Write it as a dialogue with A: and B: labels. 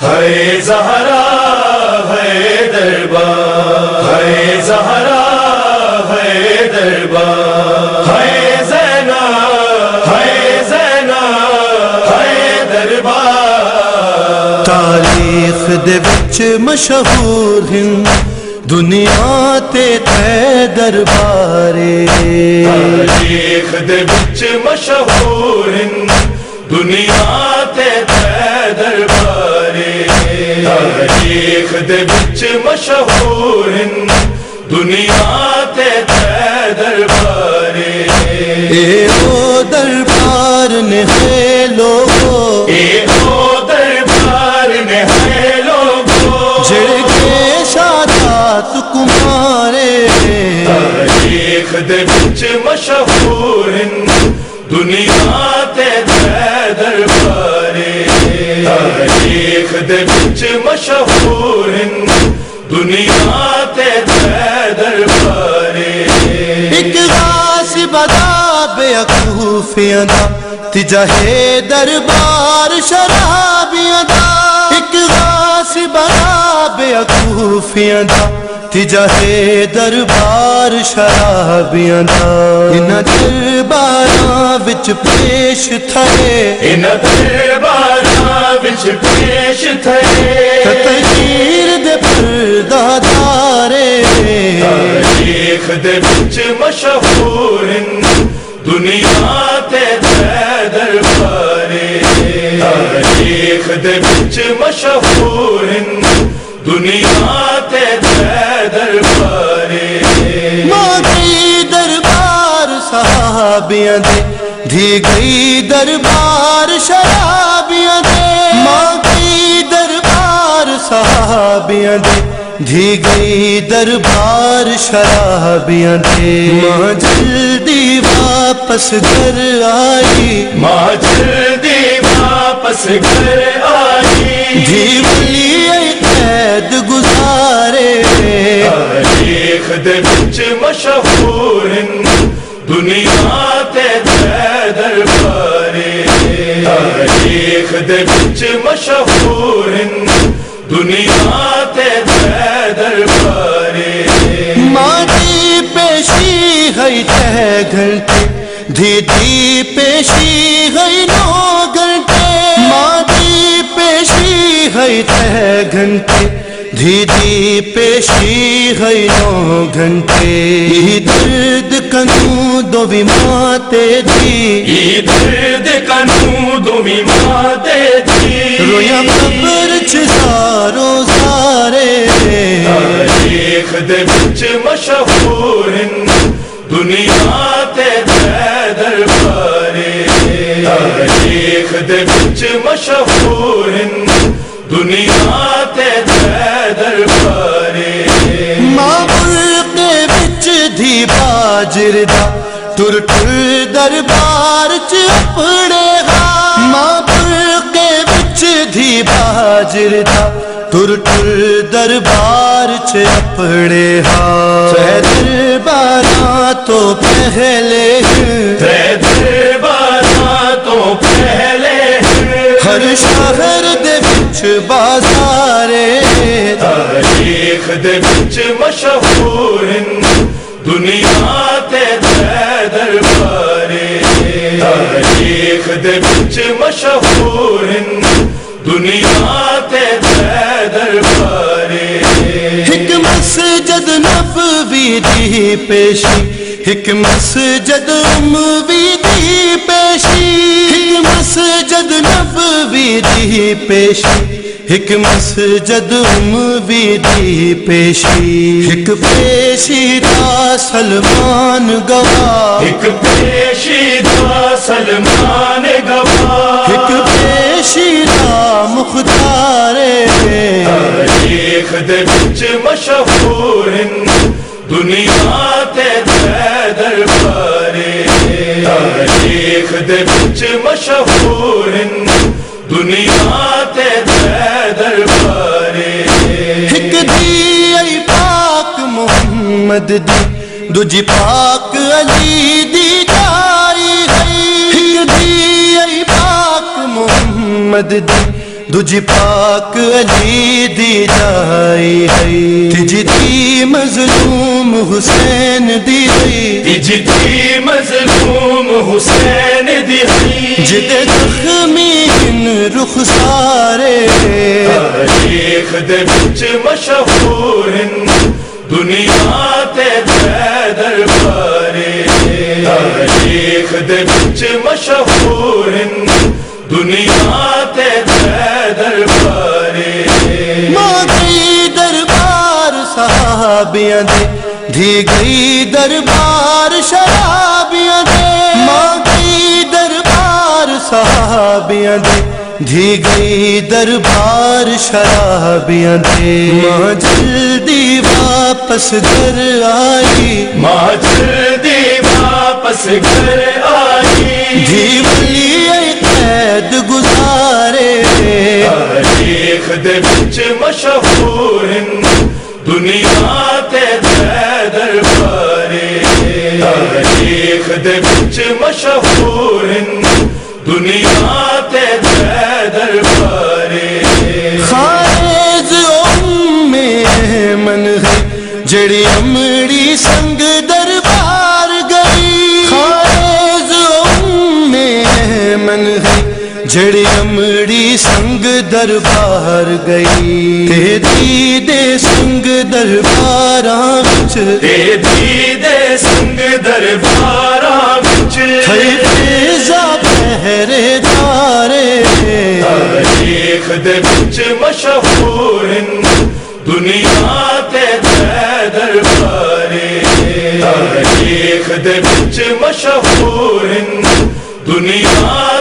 A: ہے زہرا ہے دربار۔ ہے زہرا ہے دربار۔ ہے زینا ہے زینا ہے دربار۔
B: تاریخ دے وچ مشہور ہند دنیا تے تے دربارے۔
A: تاریخ دے وچ مشہور دنیا تے تے دربارے۔ تاریخ دے وچ مشہور دنیا تے دربارے۔
B: اے او دربار نے ہے لوگو۔
A: اے او دربار میں ہے لوگوں
B: جڑ کے شادات کمارے
A: تاریخ دے وچ مشہور دنیا تے تے دے وچ مشہور دنیا تے تے دربارے
B: ایک غاصب ادا بے اکوفیاں دا تجا ہے دربار شرابیاں دا۔ ایک غاصب ادا بے اکوفیاں دا تجا ہے دربار شرابیاں دا۔ انہاں درباراں وچ پیش تھے
A: ان درباراں وچ پیش تھے۔
B: تطہیر دے پردہ دارے۔
A: تاریخ دے وچ مشہور دنیا تے دربارے۔ تاریخ دے وچ مشہور دنیا تے دربارے۔
B: ماں کی دربار صحابیاں دے دھی گئی دربار شرابیاں دے۔ ماں کی دربار صحابیاں دے دھی گئی دربار شرابیاں دے۔ ماں جلدی واپس گھر آئی۔
A: ماں جلدی واپس گھر آئی۔
B: دھی
A: تاریخ دے وچ مشہور دنیا تے تے دربارے
B: ماں کی پیشی ہے چھ گھنٹے دھی دی پیشی ہے نو گھنٹے ماں کی پیشی ہے چھ گھنٹے دھی دی پیشی ہے نو گھنٹے یہ درد کنو دو بھی ماتے
A: درد تھی۔
B: رویا قبر چارو سارے۔
A: تاریخ دے وچ مشہور دنیا تے تے دربارے تاریخ دے وچ مشہور دنیا
B: باجر دا ٹر ٹر دربار چ اپنے ہاں۔ ماں کے بچ دھی باجر دا ٹر ٹر دربار چ اپنے ہاں۔ دربار تو پہلے
A: تو
B: ہر شہر دے بچ بازارے
A: تاریخ دے وچ مشہور دنیا تے تے دربارے تاریخ دے وچ مشہور دنیا تے تے دربارے۔
B: ایک مسجد نبوی دی پیشی، ایک مسجد اموی دی پیشی۔ ایک مسجد نبوی دی پیشی۔ ایک مسجد اموی دی پیشی ایک پیشی دا سلمان گواہ
A: ایک پیشی دا سلمان گواہ
B: ایک پیشی دا مختار
A: تاریخ دے وچ مشہور دنیا تے دربارے تاریخ دے وچ مشہور دنیا
B: محمد دی۔ دوجی پاک علی دی جاری ایک دی ای پاک محمد دی۔ دج پاک علی دی جائی ہے تج دی مظلوم حسین دی گئی۔
A: جدی مظلوم حسین دی
B: جد زخمی ان رخ سارے۔
A: تاریخ دے وچ مشہور دنیا دربارے، تاریخ دے وچ مشہور دنیا تے دربارے۔
B: ماں دربار، صحابیاں دے۔ دھی گئی دربار، شرابیاں دے۔ ماں دربار، صحابیاں دے۔ دھی گئی دربار، شرابیاں دے۔ ماں واپس گھر آئی۔
A: ماں جلدی واپس گھر آئی۔
B: دھی ولی قید گزارے۔
A: تاریخ دے وچ مشہور دنیا تے دربارے تاریخ دے وچ مشہور دنیا تے
B: جڑی امڑی سنگ دربار گئی خارج ام من گئی جڑی امڑی سنگ دربار گئی تیری دے سنگ درباراں وچ
A: تے دی دے سنگ درباراں وچ
B: ہے فیضا پہرے دارے
A: تاریخ دے وچ مشہور دنیا تے دے بچ مشہور دنیا